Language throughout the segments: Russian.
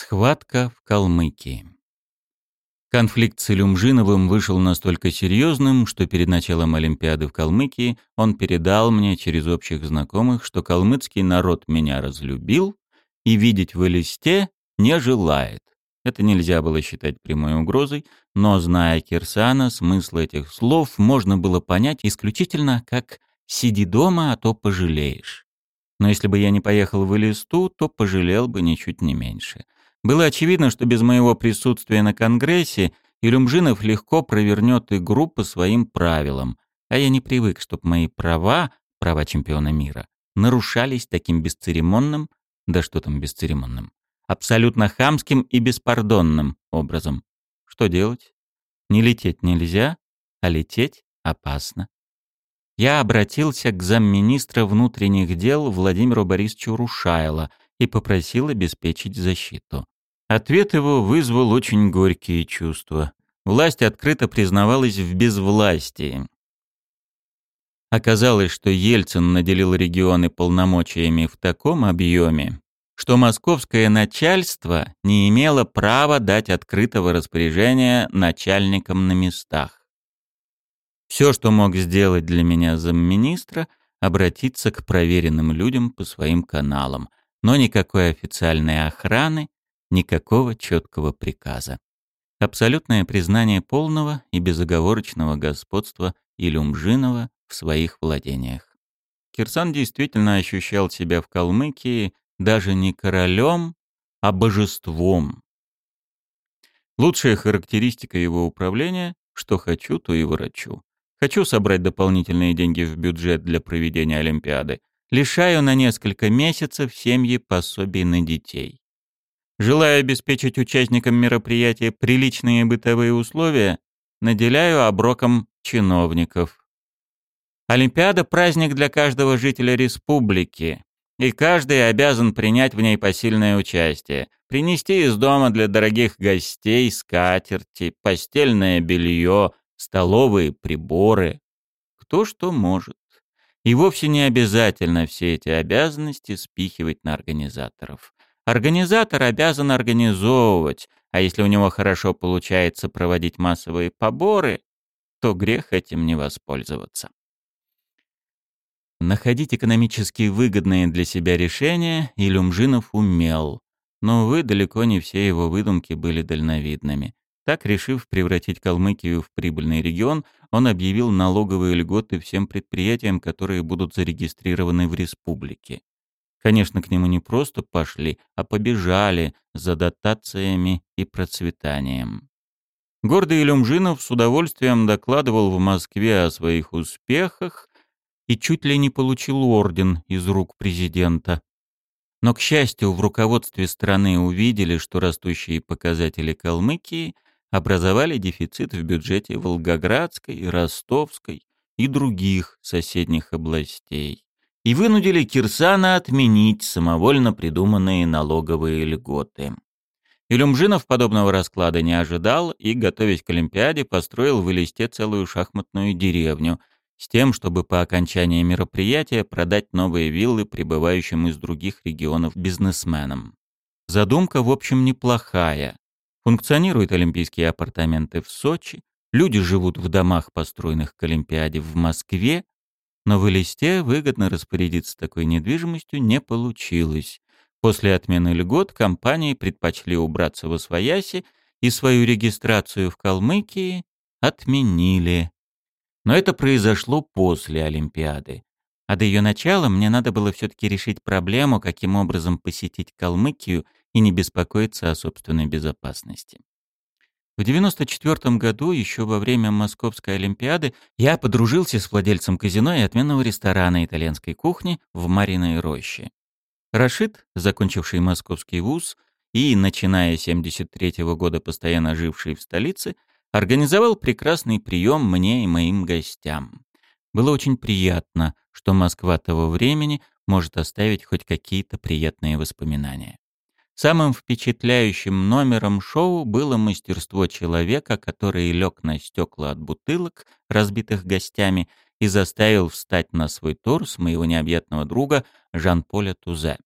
Схватка в Калмыкии. Конфликт с Илюмжиновым вышел настолько серьезным, что перед началом Олимпиады в Калмыкии он передал мне через общих знакомых, что калмыцкий народ меня разлюбил и видеть в Элисте не желает. Это нельзя было считать прямой угрозой, но, зная Кирсана, смысл этих слов можно было понять исключительно как «сиди дома, а то пожалеешь». Но если бы я не поехал в Элисту, то пожалел бы ничуть не меньше. Было очевидно, что без моего присутствия на Конгрессе Илюмжинов легко провернет игру по своим правилам, а я не привык, чтобы мои права, права чемпиона мира, нарушались таким бесцеремонным, да что там бесцеремонным, абсолютно хамским и беспардонным образом. Что делать? Не лететь нельзя, а лететь опасно. Я обратился к замминистра внутренних дел Владимиру Борисовичу Рушайло и попросил обеспечить защиту. Ответ его вызвал очень горькие чувства. Власть открыто признавалась в безвластии. Оказалось, что Ельцин наделил регионы полномочиями в таком объеме, что московское начальство не имело права дать открытого распоряжения начальникам на местах. Все, что мог сделать для меня замминистра, обратиться к проверенным людям по своим каналам, но никакой официальной охраны, никакого четкого приказа. Абсолютное признание полного и безоговорочного господства Илюмжинова в своих владениях. Кирсан действительно ощущал себя в Калмыкии даже не королем, а божеством. Лучшая характеристика его управления – что хочу, то и ворочу. Хочу собрать дополнительные деньги в бюджет для проведения Олимпиады. Лишаю на несколько месяцев семьи пособий на детей. Желая обеспечить участникам мероприятия приличные бытовые условия, наделяю оброком чиновников. Олимпиада – праздник для каждого жителя республики, и каждый обязан принять в ней посильное участие, принести из дома для дорогих гостей скатерти, постельное белье, столовые приборы. Кто что может. И вовсе не обязательно все эти обязанности спихивать на организаторов. Организатор обязан организовывать, а если у него хорошо получается проводить массовые поборы, то грех этим не воспользоваться. Находить экономически выгодные для себя решения Илюмжинов умел, но, увы, далеко не все его выдумки были дальновидными. Так, решив превратить Калмыкию в прибыльный регион, он объявил налоговые льготы всем предприятиям, которые будут зарегистрированы в республике. Конечно, к нему не просто пошли, а побежали за дотациями и процветанием. Гордый Илюмжинов с удовольствием докладывал в Москве о своих успехах и чуть ли не получил орден из рук президента. Но, к счастью, в руководстве страны увидели, что растущие показатели Калмыкии образовали дефицит в бюджете Волгоградской, Ростовской и других соседних областей и вынудили Кирсана отменить самовольно придуманные налоговые льготы. Илюмжинов подобного расклада не ожидал и, готовясь к Олимпиаде, построил в Элисте целую шахматную деревню с тем, чтобы по окончании мероприятия продать новые виллы прибывающим из других регионов бизнесменам. Задумка, в общем, неплохая. Функционируют олимпийские апартаменты в Сочи, люди живут в домах, построенных к Олимпиаде в Москве, но в Элисте выгодно распорядиться такой недвижимостью не получилось. После отмены льгот компании предпочли убраться в Освояси и свою регистрацию в Калмыкии отменили. Но это произошло после Олимпиады. А до ее начала мне надо было все-таки решить проблему, каким образом посетить Калмыкию и не беспокоиться о собственной безопасности. В 94 году, еще во время Московской Олимпиады, я подружился с владельцем казино и отменного ресторана итальянской кухни в Мариной роще. Рашид, закончивший московский вуз и, начиная с 73 -го года постоянно живший в столице, организовал прекрасный прием мне и моим гостям. Было очень приятно, что Москва того времени может оставить хоть какие-то приятные воспоминания. Самым впечатляющим номером шоу было мастерство человека, который лег на стекла от бутылок, разбитых гостями, и заставил встать на свой торс моего необъятного друга Жан-Поля Тузе.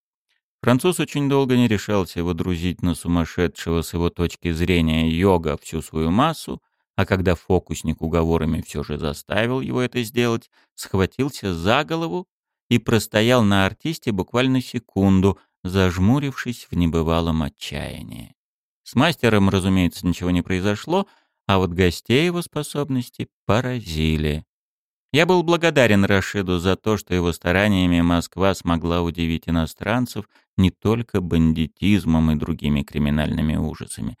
Француз очень долго не решался водрузить на сумасшедшего с его точки зрения йога всю свою массу, а когда фокусник уговорами все же заставил его это сделать, схватился за голову и простоял на артисте буквально секунду, зажмурившись в небывалом отчаянии. С мастером, разумеется, ничего не произошло, а вот гостей его способности поразили. Я был благодарен Рашиду за то, что его стараниями Москва смогла удивить иностранцев не только бандитизмом и другими криминальными ужасами.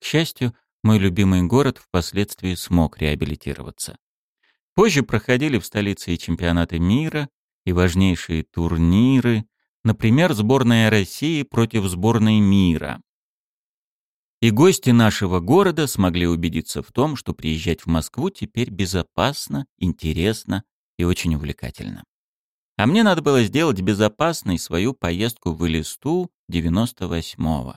К счастью, мой любимый город впоследствии смог реабилитироваться. Позже проходили в столице и чемпионаты мира, и важнейшие турниры, например, сборная России против сборной мира. И гости нашего города смогли убедиться в том, что приезжать в Москву теперь безопасно, интересно и очень увлекательно. А мне надо было сделать безопасной свою поездку в Элисту 98-го.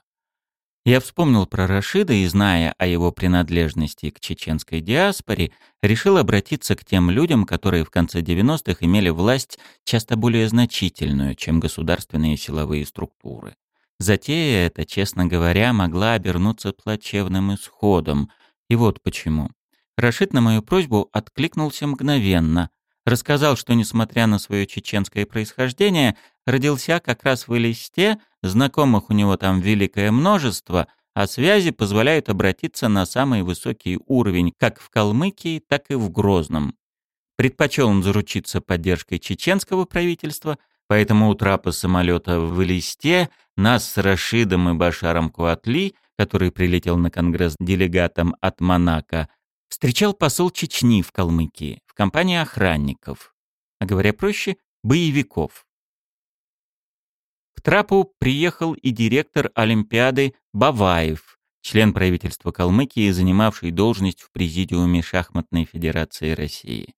Я вспомнил про Рашида и, зная о его принадлежности к чеченской диаспоре, решил обратиться к тем людям, которые в конце 90-х имели власть часто более значительную, чем государственные силовые структуры. Затея эта, честно говоря, могла обернуться плачевным исходом. И вот почему. Рашид на мою просьбу откликнулся мгновенно. Рассказал, что, несмотря на свое чеченское происхождение, родился как раз в Элисте, Знакомых у него там великое множество, а связи позволяют обратиться на самый высокий уровень как в Калмыкии, так и в Грозном. Предпочел он заручиться поддержкой чеченского правительства, поэтому у трапа самолета в Листе нас с Рашидом и Башаром Куатли, который прилетел на конгресс делегатом от Монако, встречал посол Чечни в Калмыкии в компании охранников, а говоря проще, боевиков. К трапу приехал и директор Олимпиады Баваев, член правительства Калмыкии, занимавший должность в Президиуме Шахматной Федерации России.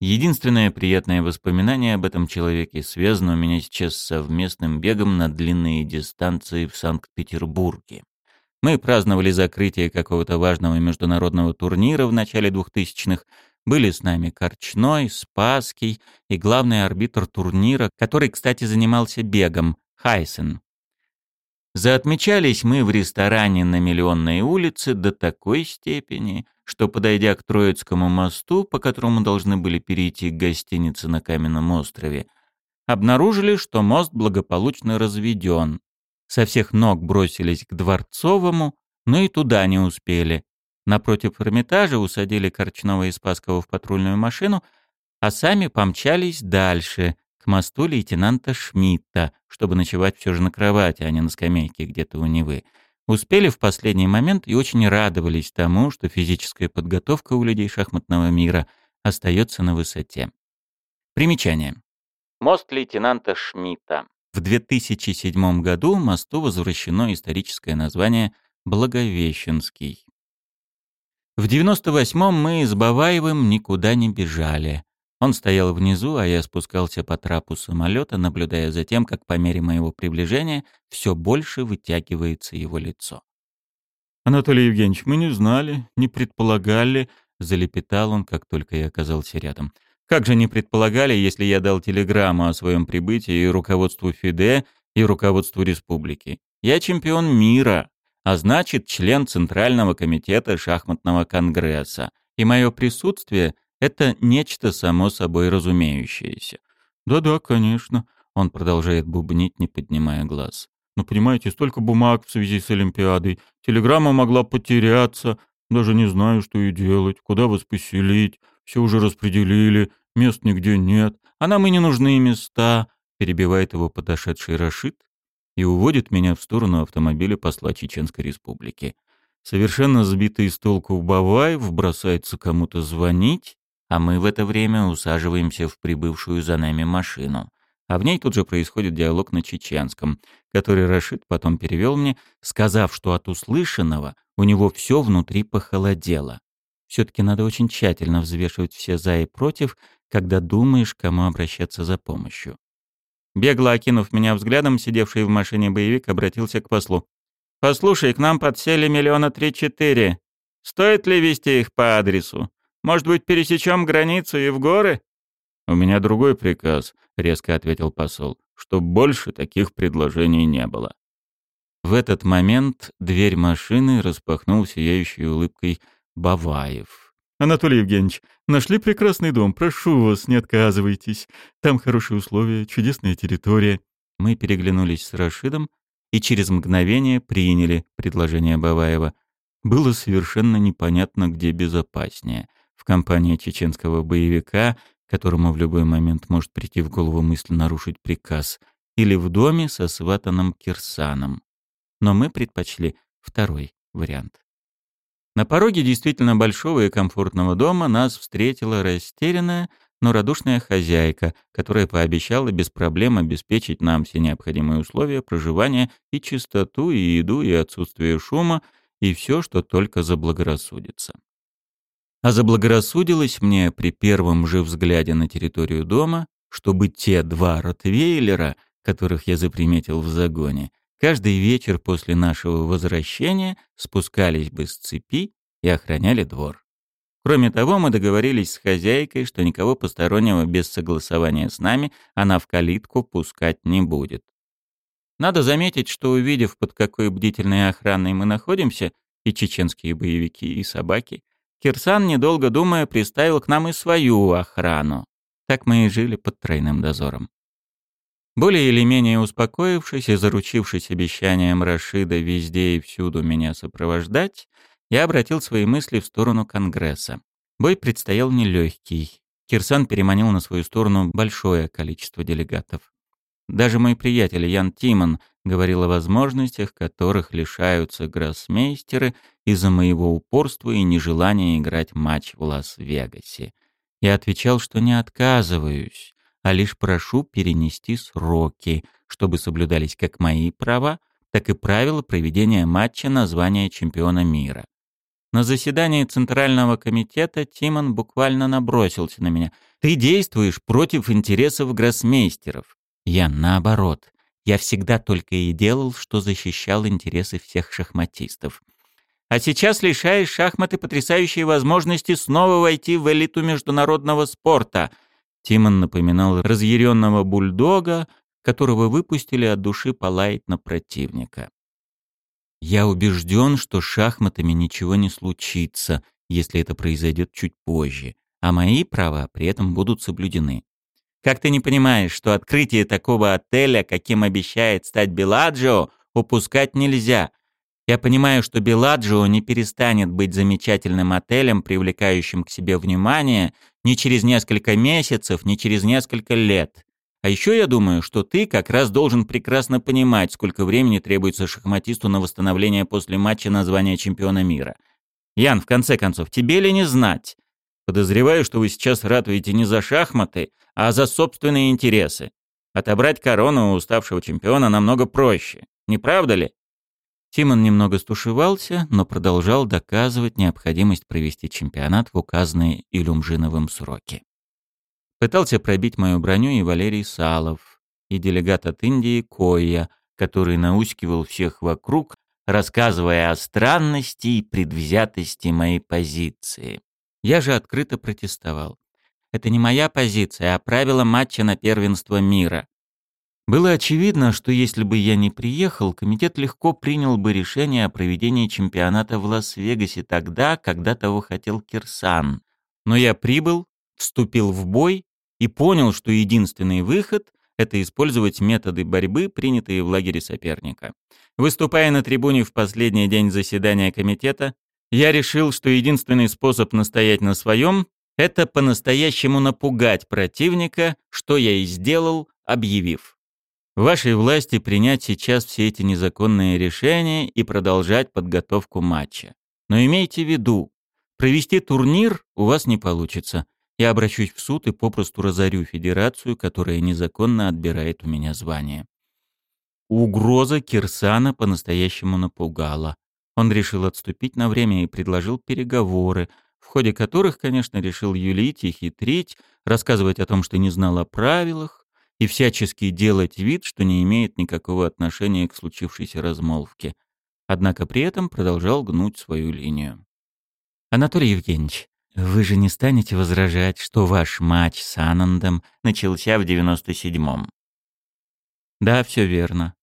Единственное приятное воспоминание об этом человеке связано у меня сейчас с совместным бегом на длинные дистанции в Санкт-Петербурге. Мы праздновали закрытие какого-то важного международного турнира в начале 2000-х, были с нами Корчной, Спасский и главный арбитр турнира, который, кстати, занимался бегом, Хайсен. Заотмечались мы в ресторане на Миллионной улице до такой степени, что, подойдя к Троицкому мосту, по которому должны были перейти к гостинице на Каменном острове, обнаружили, что мост благополучно разведен. Со всех ног бросились к Дворцовому, но и туда не успели. Напротив Эрмитажа усадили Корчного и Спасского в патрульную машину, а сами помчались дальше, к мосту лейтенанта Шмидта, чтобы ночевать все же на кровати, а не на скамейке где-то у Невы. Успели в последний момент и очень радовались тому, что физическая подготовка у людей шахматного мира остается на высоте. Примечание. Мост лейтенанта Шмидта. В 2007 году мосту возвращено историческое название Благовещенский. В 98-м мы с Баваевым никуда не бежали. Он стоял внизу, а я спускался по трапу самолета, наблюдая за тем, как по мере моего приближения все больше вытягивается его лицо. «Анатолий Евгеньевич, мы не знали, не предполагали», — залепетал он, как только я оказался рядом. «Как же не предполагали, если я дал телеграмму о своем прибытии и руководству ФИДЕ, и руководству республики? Я чемпион мира, а значит, член Центрального комитета шахматного конгресса, и мое присутствие — это нечто само собой разумеющееся. «Да-да, конечно», — он продолжает бубнить, не поднимая глаз. «Но понимаете, столько бумаг в связи с Олимпиадой. Телеграмма могла потеряться. Даже не знаю, что и делать, куда вас поселить. Все уже распределили, мест нигде нет. А нам и не нужны места», — перебивает его подошедший Рашид и уводит меня в сторону автомобиля посла Чеченской Республики. Совершенно сбитый с толку Баваев бросается кому-то звонить, а мы в это время усаживаемся в прибывшую за нами машину. А в ней тут же происходит диалог на чеченском, который Рашид потом перевел мне, сказав, что от услышанного у него все внутри похолодело. Все-таки надо очень тщательно взвешивать все «за» и «против», когда думаешь, кому обращаться за помощью. Бегло окинув меня взглядом, сидевший в машине боевик обратился к послу. «Послушай, к нам подсели миллиона три-четыре. Стоит ли вести их по адресу? Может быть, пересечем границу и в горы?» «У меня другой приказ», — резко ответил посол, «чтоб больше таких предложений не было». В этот момент дверь машины распахнул сияющей улыбкой Баваев. «Анатолий Евгеньевич, нашли прекрасный дом. Прошу вас, не отказывайтесь. Там хорошие условия, чудесная территория». Мы переглянулись с Рашидом и через мгновение приняли предложение Баваева. Было совершенно непонятно, где безопаснее. В компании чеченского боевика, которому в любой момент может прийти в голову мысль нарушить приказ, или в доме со сватаным Кирсаном. Но мы предпочли второй вариант. На пороге действительно большого и комфортного дома нас встретила растерянная, но радушная хозяйка, которая пообещала без проблем обеспечить нам все необходимые условия проживания и чистоту, и еду, и отсутствие шума, и все, что только заблагорассудится. А заблагорассудилось мне при первом же взгляде на территорию дома, чтобы те два ротвейлера, которых я заприметил в загоне, каждый вечер после нашего возвращения спускались бы с цепи и охраняли двор. Кроме того, мы договорились с хозяйкой, что никого постороннего без согласования с нами она в калитку пускать не будет. Надо заметить, что увидев, под какой бдительной охраной мы находимся, и чеченские боевики, и собаки, Кирсан, недолго думая, приставил к нам и свою охрану. Так мы и жили под тройным дозором. Более или менее успокоившись и заручившись обещанием Рашида везде и всюду меня сопровождать, я обратил свои мысли в сторону Конгресса. Бой предстоял нелегкий. Кирсан переманил на свою сторону большое количество делегатов. Даже мой приятель Ян Тимон говорил о возможностях, которых лишаются гроссмейстеры из-за моего упорства и нежелания играть матч в Лас-Вегасе. Я отвечал, что не отказываюсь, а лишь прошу перенести сроки, чтобы соблюдались как мои права, так и правила проведения матча на звание чемпиона мира. На заседании Центрального комитета Тимон буквально набросился на меня. «Ты действуешь против интересов гроссмейстеров». Я наоборот. Я всегда только и делал, что защищал интересы всех шахматистов. А сейчас лишаешь шахматы потрясающей возможности снова войти в элиту международного спорта. Тимон напоминал разъяренного бульдога, которого выпустили от души полаять на противника. Я убежден, что шахматами ничего не случится, если это произойдет чуть позже, а мои права при этом будут соблюдены. Как ты не понимаешь, что открытие такого отеля, каким обещает стать Беладжио, упускать нельзя? Я понимаю, что Беладжио не перестанет быть замечательным отелем, привлекающим к себе внимание, ни через несколько месяцев, ни через несколько лет. А еще я думаю, что ты как раз должен прекрасно понимать, сколько времени требуется шахматисту на восстановление после матча на звание чемпиона мира. Ян, в конце концов, тебе ли не знать? Подозреваю, что вы сейчас ратуете не за шахматы, а за собственные интересы. Отобрать корону у уставшего чемпиона намного проще. Не правда ли? Тимон немного стушевался, но продолжал доказывать необходимость провести чемпионат в указанные Илюмжиновым сроки. Пытался пробить мою броню и Валерий Салов, и делегат от Индии Коя, который наускивал всех вокруг, рассказывая о странности и предвзятости моей позиции. Я же открыто протестовал. Это не моя позиция, а правила матча на первенство мира. Было очевидно, что если бы я не приехал, комитет легко принял бы решение о проведении чемпионата в Лас-Вегасе тогда, когда того хотел Кирсан. Но я прибыл, вступил в бой и понял, что единственный выход — это использовать методы борьбы, принятые в лагере соперника. Выступая на трибуне в последний день заседания комитета, я решил, что единственный способ настоять на своем — это по-настоящему напугать противника, что я и сделал, объявив. В вашей власти принять сейчас все эти незаконные решения и продолжать подготовку матча. Но имейте в виду, провести турнир у вас не получится. Я обращусь в суд и попросту разорю федерацию, которая незаконно отбирает у меня звание. Угроза Кирсана по-настоящему напугала. Он решил отступить на время и предложил переговоры, в ходе которых, конечно, решил юлить и хитрить, рассказывать о том, что не знал о правилах, и всячески делать вид, что не имеет никакого отношения к случившейся размолвке. Однако при этом продолжал гнуть свою линию. «Анатолий Евгеньевич, Вы же не станете возражать, что ваш матч с Анандом начался в 97-м. Да, все верно.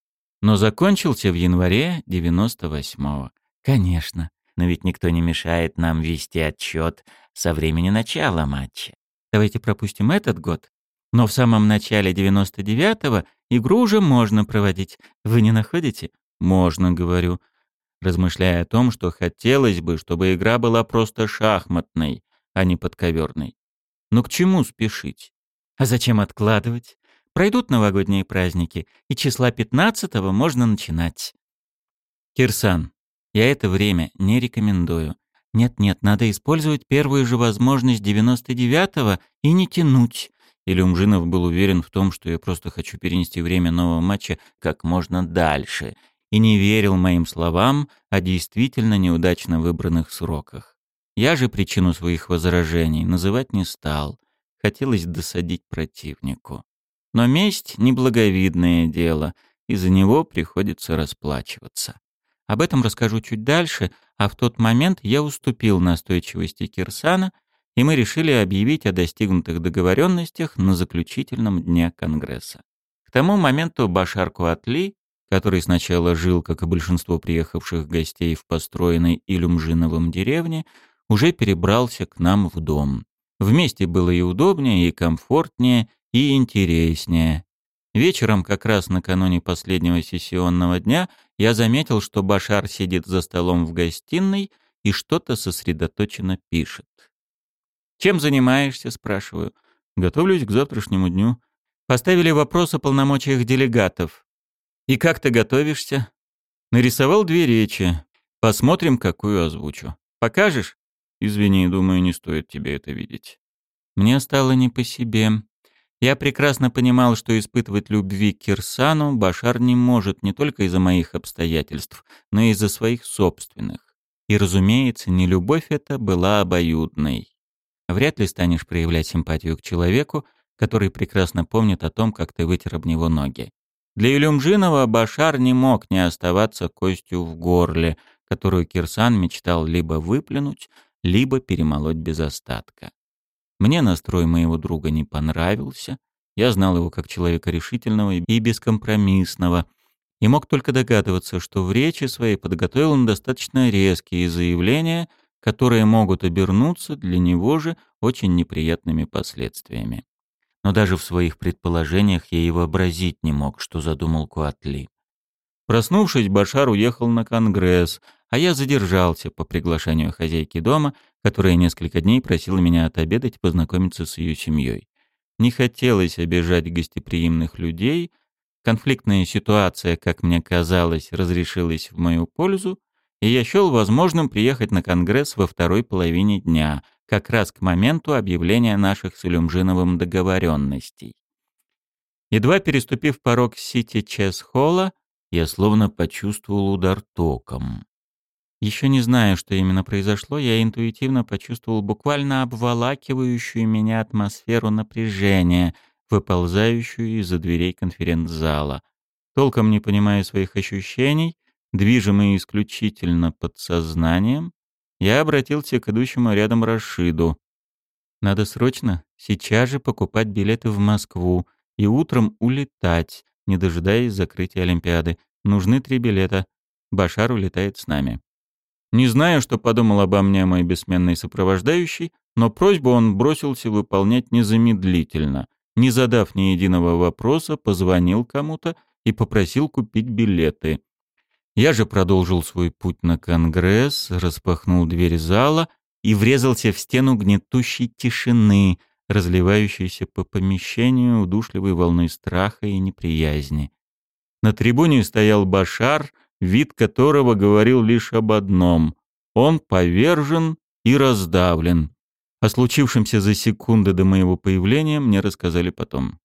Но закончился в январе 98-го. Конечно, но ведь никто не мешает нам вести отчет со времени начала матча. Давайте пропустим этот год. Но в самом начале 99-го игру уже можно проводить. Вы не находите? Можно, говорю размышляя о том, что хотелось бы, чтобы игра была просто шахматной, а не подковерной. Но к чему спешить? А зачем откладывать? Пройдут новогодние праздники, и числа 15-го можно начинать. Кирсан, я это время не рекомендую. Нет-нет, надо использовать первую же возможность 99-го и не тянуть. Или Умжинов был уверен в том, что я просто хочу перенести время нового матча как можно дальше — и не верил моим словам о действительно неудачно выбранных сроках. Я же причину своих возражений называть не стал. Хотелось досадить противнику. Но месть — неблаговидное дело, и за него приходится расплачиваться. Об этом расскажу чуть дальше, а в тот момент я уступил настойчивости Кирсана, и мы решили объявить о достигнутых договоренностях на заключительном дне Конгресса. К тому моменту Башар Куатли который сначала жил, как и большинство приехавших гостей в построенной Илюмжиновом деревне, уже перебрался к нам в дом. Вместе было и удобнее, и комфортнее, и интереснее. Вечером, как раз накануне последнего сессионного дня, я заметил, что Башар сидит за столом в гостиной и что-то сосредоточенно пишет. «Чем занимаешься?» — спрашиваю. «Готовлюсь к завтрашнему дню». Поставили вопрос о полномочиях делегатов. «И как ты готовишься?» «Нарисовал две речи. Посмотрим, какую озвучу. Покажешь?» «Извини, думаю, не стоит тебе это видеть». Мне стало не по себе. Я прекрасно понимал, что испытывать любви к Кирсану Башар не может не только из-за моих обстоятельств, но и из-за своих собственных. И, разумеется, не любовь эта была обоюдной. Вряд ли станешь проявлять симпатию к человеку, который прекрасно помнит о том, как ты вытер об него ноги. Для Илюмжинова Башар не мог не оставаться костью в горле, которую Кирсан мечтал либо выплюнуть, либо перемолоть без остатка. Мне настрой моего друга не понравился. Я знал его как человека решительного и бескомпромиссного, и мог только догадываться, что в речи своей подготовил он достаточно резкие заявления, которые могут обернуться для него же очень неприятными последствиями но даже в своих предположениях я и вообразить не мог, что задумал Куатли. Проснувшись, Башар уехал на конгресс, а я задержался по приглашению хозяйки дома, которая несколько дней просила меня отобедать и познакомиться с ее семьей. Не хотелось обижать гостеприимных людей, конфликтная ситуация, как мне казалось, разрешилась в мою пользу, и я счел возможным приехать на конгресс во второй половине дня — как раз к моменту объявления наших с Илюмжиновым договоренностей. Едва переступив порог Сити Чес-холла, я словно почувствовал удар током. Еще не зная, что именно произошло, я интуитивно почувствовал буквально обволакивающую меня атмосферу напряжения, выползающую из-за дверей конференц-зала. Толком не понимая своих ощущений, движимый исключительно подсознанием, я обратился к идущему рядом Рашиду. «Надо срочно, сейчас же покупать билеты в Москву и утром улетать, не дожидаясь закрытия Олимпиады. Нужны три билета. Башар улетает с нами». Не знаю, что подумал обо мне мой бессменный сопровождающий, но просьбу он бросился выполнять незамедлительно. Не задав ни единого вопроса, позвонил кому-то и попросил купить билеты. Я же продолжил свой путь на Конгресс, распахнул дверь зала и врезался в стену гнетущей тишины, разливающейся по помещению удушливой волной страха и неприязни. На трибуне стоял Башар, вид которого говорил лишь об одном — он повержен и раздавлен. О случившемся за секунды до моего появления мне рассказали потом.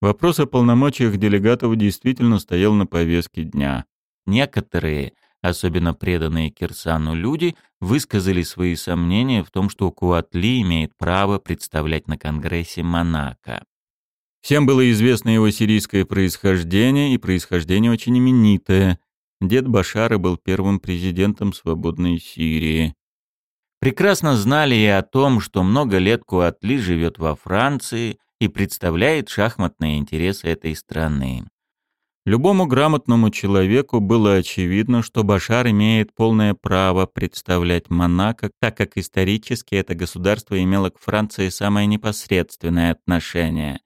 Вопрос о полномочиях делегатов действительно стоял на повестке дня. Некоторые, особенно преданные Кирсану люди, высказали свои сомнения в том, что Куатли имеет право представлять на Конгрессе Монако. Всем было известно его сирийское происхождение, и происхождение очень именитое. Дед Башара был первым президентом свободной Сирии. Прекрасно знали и о том, что много лет Куатли живет во Франции и представляет шахматные интересы этой страны. Любому грамотному человеку было очевидно, что Башар имеет полное право представлять Монако, так как исторически это государство имело к Франции самое непосредственное отношение.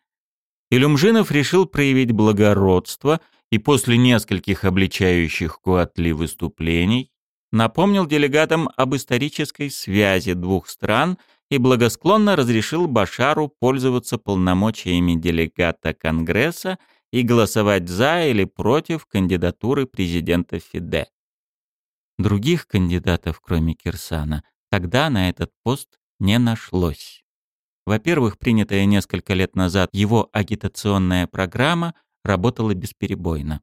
Илюмжинов решил проявить благородство и после нескольких обличающих Куатли выступлений напомнил делегатам об исторической связи двух стран и благосклонно разрешил Башару пользоваться полномочиями делегата Конгресса и голосовать за или против кандидатуры президента Фиде. Других кандидатов, кроме Кирсана, тогда на этот пост не нашлось. Во-первых, принятая несколько лет назад его агитационная программа работала бесперебойно.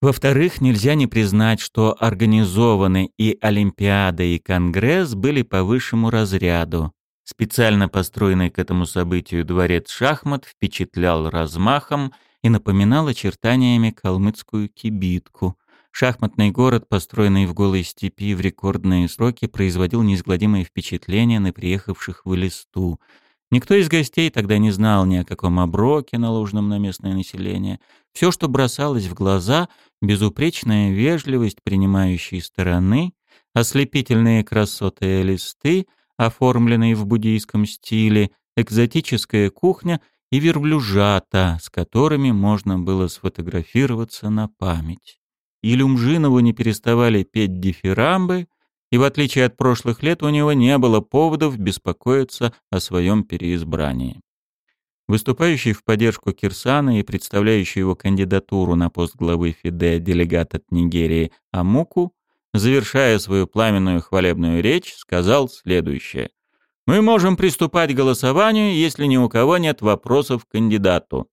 Во-вторых, нельзя не признать, что организованы и Олимпиада, и Конгресс были по высшему разряду. Специально построенный к этому событию дворец шахмат впечатлял размахом и напоминал очертаниями калмыцкую кибитку. Шахматный город, построенный в голой степи в рекордные сроки, производил неизгладимое впечатление на приехавших в Элисту. Никто из гостей тогда не знал ни о каком оброке, наложенном на местное население. Все, что бросалось в глаза, безупречная вежливость принимающей стороны, ослепительные красоты Элисты, оформленные в буддийском стиле, экзотическая кухня и верблюжата, с которыми можно было сфотографироваться на память. Илюмжинову не переставали петь дифирамбы, и в отличие от прошлых лет у него не было поводов беспокоиться о своем переизбрании. Выступающий в поддержку Кирсана и представляющий его кандидатуру на пост главы ФИДЕ делегат от Нигерии Амуку, завершая свою пламенную хвалебную речь, сказал следующее – мы можем приступать к голосованию, если ни у кого нет вопросов к кандидату.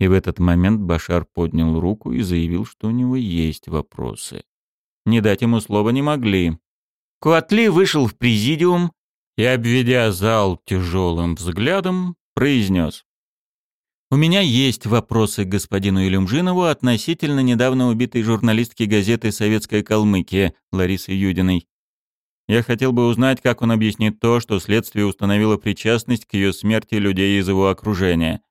И в этот момент Башар поднял руку и заявил, что у него есть вопросы. Не дать ему слова не могли. Куатли вышел в президиум и, обведя зал тяжелым взглядом, произнес. «У меня есть вопросы к господину Илюмжинову относительно недавно убитой журналистки газеты «Советская Калмыкия» Ларисы Юдиной. Я хотел бы узнать, как он объяснит то, что следствие установило причастность к ее смерти людей из его окружения.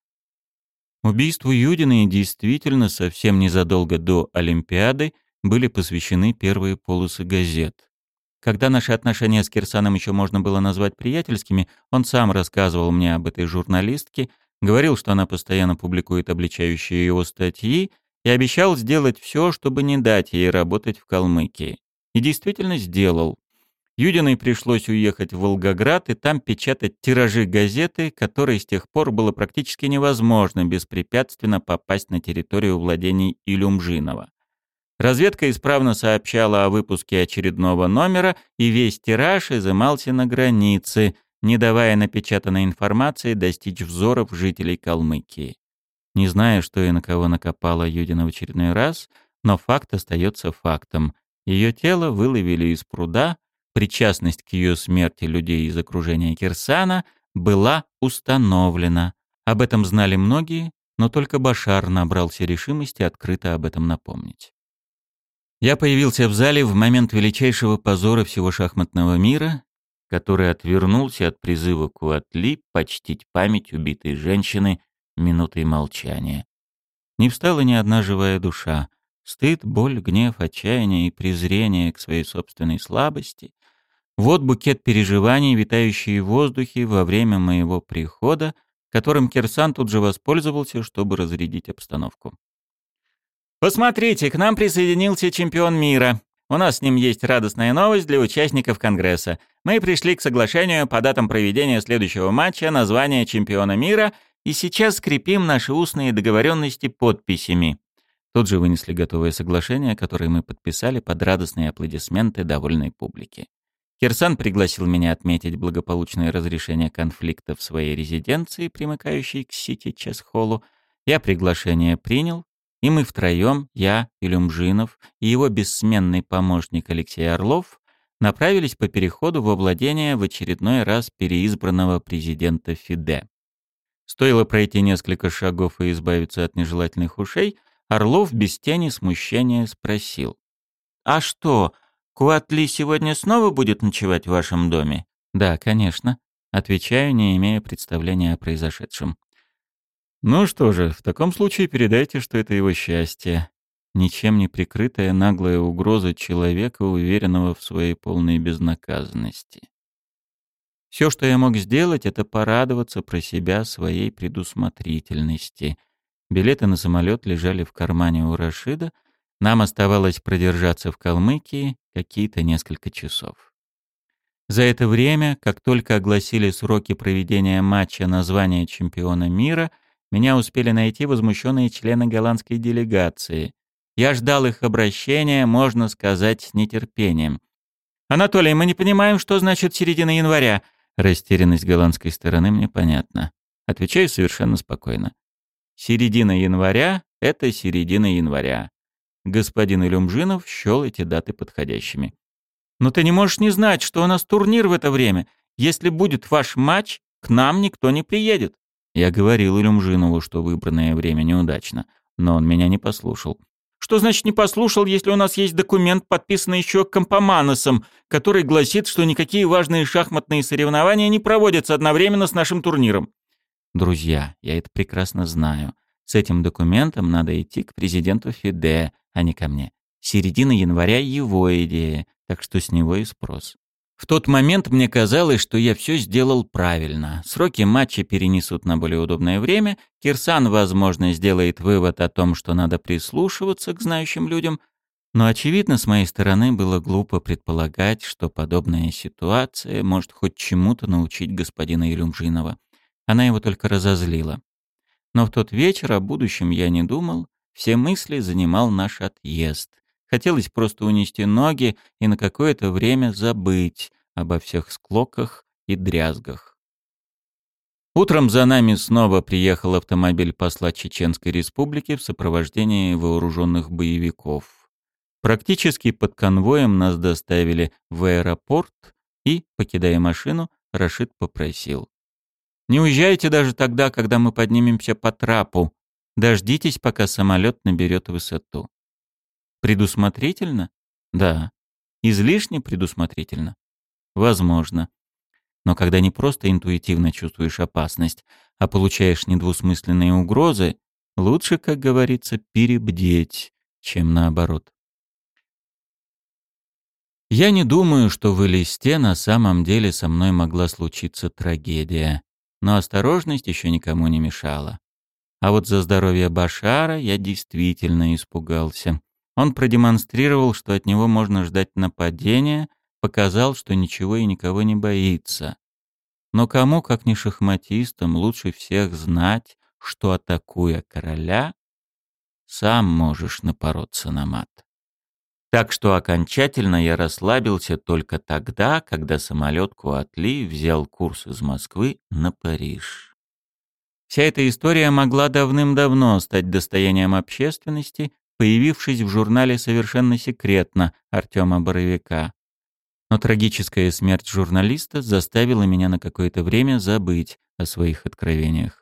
Убийству Юдиной действительно совсем незадолго до Олимпиады были посвящены первые полосы газет. Когда наши отношения с Кирсаном еще можно было назвать приятельскими, он сам рассказывал мне об этой журналистке, говорил, что она постоянно публикует обличающие его статьи и обещал сделать все, чтобы не дать ей работать в Калмыкии. И действительно сделал. Юдиной пришлось уехать в Волгоград и там печатать тиражи газеты, которые с тех пор было практически невозможно беспрепятственно попасть на территорию владений Илюмжинова. Разведка исправно сообщала о выпуске очередного номера, и весь тираж изымался на границе, не давая напечатанной информации достичь взоров жителей Калмыкии. Не знаю, что и на кого накопала Юдина в очередной раз, но факт остается фактом. Ее тело выловили из пруда, причастность к ее смерти людей из окружения Кирсана была установлена. Об этом знали многие, но только Башар набрался решимости открыто об этом напомнить. Я появился в зале в момент величайшего позора всего шахматного мира, который отвернулся от призыва Куатли почтить память убитой женщины минутой молчания. Не встала ни одна живая душа. Стыд, боль, гнев, отчаяние и презрение к своей собственной слабости вот букет переживаний, витающий в воздухе во время моего прихода, которым Кирсан тут же воспользовался, чтобы разрядить обстановку. «Посмотрите, к нам присоединился чемпион мира. У нас с ним есть радостная новость для участников Конгресса. Мы пришли к соглашению по датам проведения следующего матча, названия чемпиона мира, и сейчас скрепим наши устные договоренности подписями». Тут же вынесли готовое соглашение, которое мы подписали под радостные аплодисменты довольной публики. Кирсан пригласил меня отметить благополучное разрешение конфликта в своей резиденции, примыкающей к Сити Чесхолу. Я приглашение принял, и мы втроем, я, Илюмжинов и его бессменный помощник Алексей Орлов, направились по переходу во владение в очередной раз переизбранного президента Фиде. Стоило пройти несколько шагов и избавиться от нежелательных ушей, Орлов без тени смущения спросил. «А что, Куатли сегодня снова будет ночевать в вашем доме? Да, конечно. Отвечаю, не имея представления о произошедшем. Ну что же, в таком случае передайте, что это его счастье. Ничем не прикрытая наглая угроза человека, уверенного в своей полной безнаказанности. Все, что я мог сделать, это порадоваться про себя своей предусмотрительности. Билеты на самолет лежали в кармане у Рашида. Нам оставалось продержаться в Калмыкии какие-то несколько часов. За это время, как только огласили сроки проведения матча на звание чемпиона мира, меня успели найти возмущенные члены голландской делегации. Я ждал их обращения, можно сказать, с нетерпением. «Анатолий, мы не понимаем, что значит середина января», Растерянность голландской стороны мне понятна. Отвечаю совершенно спокойно. Середина января — это середина января. Господин Илюмжинов счел эти даты подходящими. Но ты не можешь не знать, что у нас турнир в это время. Если будет ваш матч, к нам никто не приедет. Я говорил Илюмжинову, что выбранное время неудачно, но он меня не послушал. Что значит не послушал, если у нас есть документ, подписанный еще Компоманосом, который гласит, что никакие важные шахматные соревнования не проводятся одновременно с нашим турниром? Друзья, я это прекрасно знаю. С этим документом надо идти к президенту Фиде, а не ко мне. Середина января — его идея, так что с него и спрос. В тот момент мне казалось, что я все сделал правильно. Сроки матча перенесут на более удобное время, Кирсан, возможно, сделает вывод о том, что надо прислушиваться к знающим людям, но, очевидно, с моей стороны было глупо предполагать, что подобная ситуация может хоть чему-то научить господина Илюмжинова. Она его только разозлила. Но в тот вечер о будущем я не думал, все мысли занимал наш отъезд. Хотелось просто унести ноги и на какое-то время забыть обо всех склоках и дрязгах. Утром за нами снова приехал автомобиль посла Чеченской Республики в сопровождении вооруженных боевиков. Практически под конвоем нас доставили в аэропорт и, покидая машину, Рашид попросил. «Не уезжайте даже тогда, когда мы поднимемся по трапу. Дождитесь, пока самолет наберет высоту». Предусмотрительно? Да. Излишне предусмотрительно? Возможно. Но когда не просто интуитивно чувствуешь опасность, а получаешь недвусмысленные угрозы, лучше, как говорится, перебдеть, чем наоборот. Я не думаю, что в Элисте на самом деле со мной могла случиться трагедия, но осторожность еще никому не мешала. А вот за здоровье Башара я действительно испугался. Он продемонстрировал, что от него можно ждать нападения, показал, что ничего и никого не боится. Но кому, как не шахматистам, лучше всех знать, что, атакуя короля, сам можешь напороться на мат. Так что окончательно я расслабился только тогда, когда самолет Куатли взял курс из Москвы на Париж. Вся эта история могла давным-давно стать достоянием общественности, появившись в журнале совершенно секретно Артема Боровика. Но трагическая смерть журналиста заставила меня на какое-то время забыть о своих откровениях.